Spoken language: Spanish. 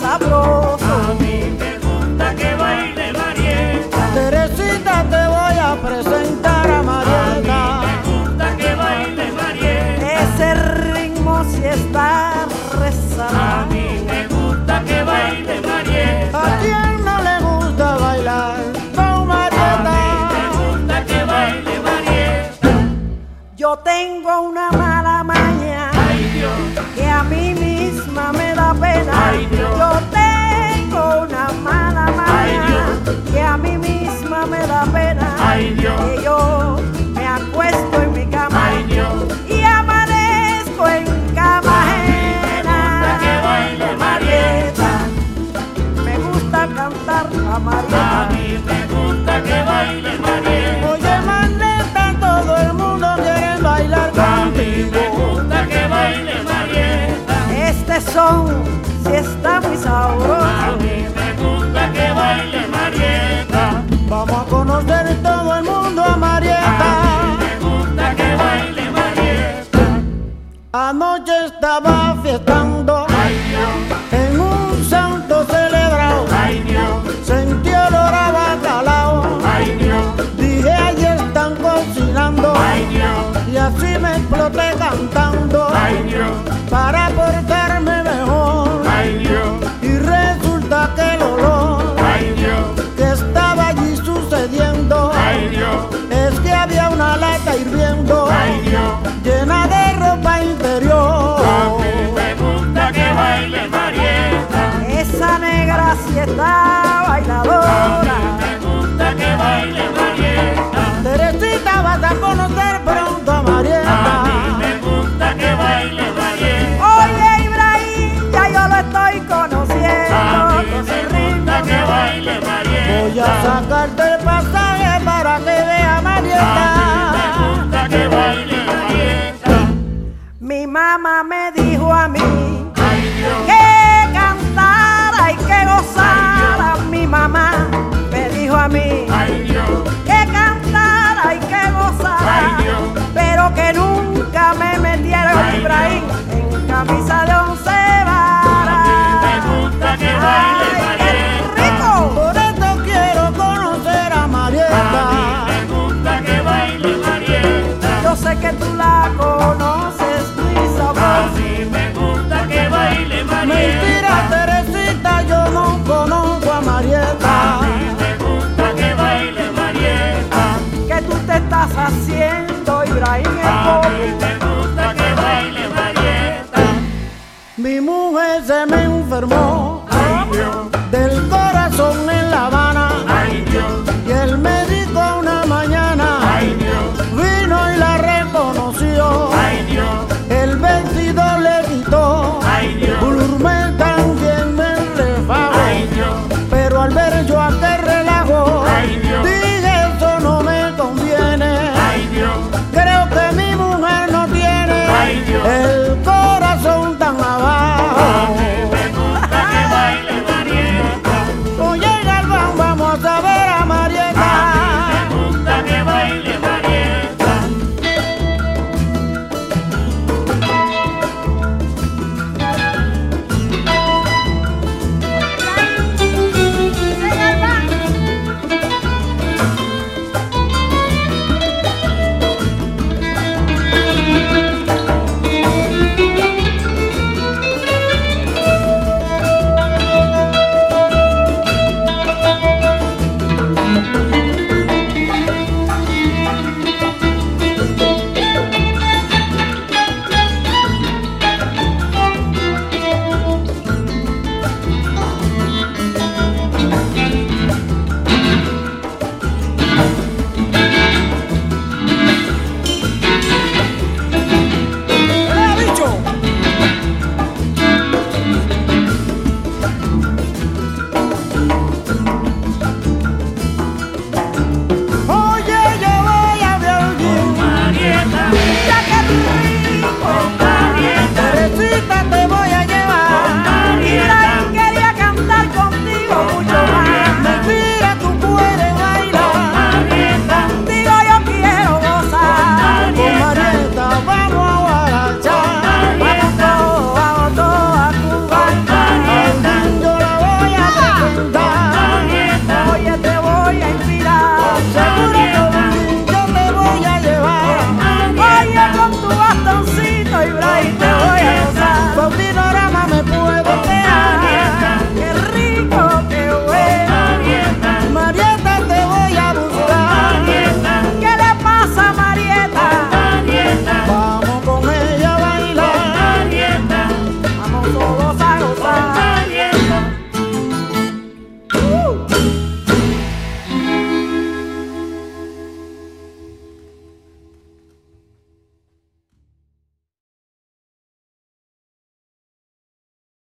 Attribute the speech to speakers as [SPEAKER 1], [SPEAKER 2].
[SPEAKER 1] A mí me gusta que baile Marieta.
[SPEAKER 2] Teresita,
[SPEAKER 1] te
[SPEAKER 2] voy a presentar
[SPEAKER 1] a
[SPEAKER 2] Marieta.
[SPEAKER 3] A mí me
[SPEAKER 1] gusta que baile Marieta.
[SPEAKER 3] Ese
[SPEAKER 2] ritmo si está rezado. A
[SPEAKER 1] mí me gusta que baile Marieta. ¿A
[SPEAKER 3] quién
[SPEAKER 1] no le gusta bailar?
[SPEAKER 2] Con
[SPEAKER 1] Marieta.
[SPEAKER 2] A
[SPEAKER 1] mí me gusta que baile Marieta.
[SPEAKER 3] Yo
[SPEAKER 1] tengo una noite estava afetada.
[SPEAKER 2] Mi mujer se me enfermou.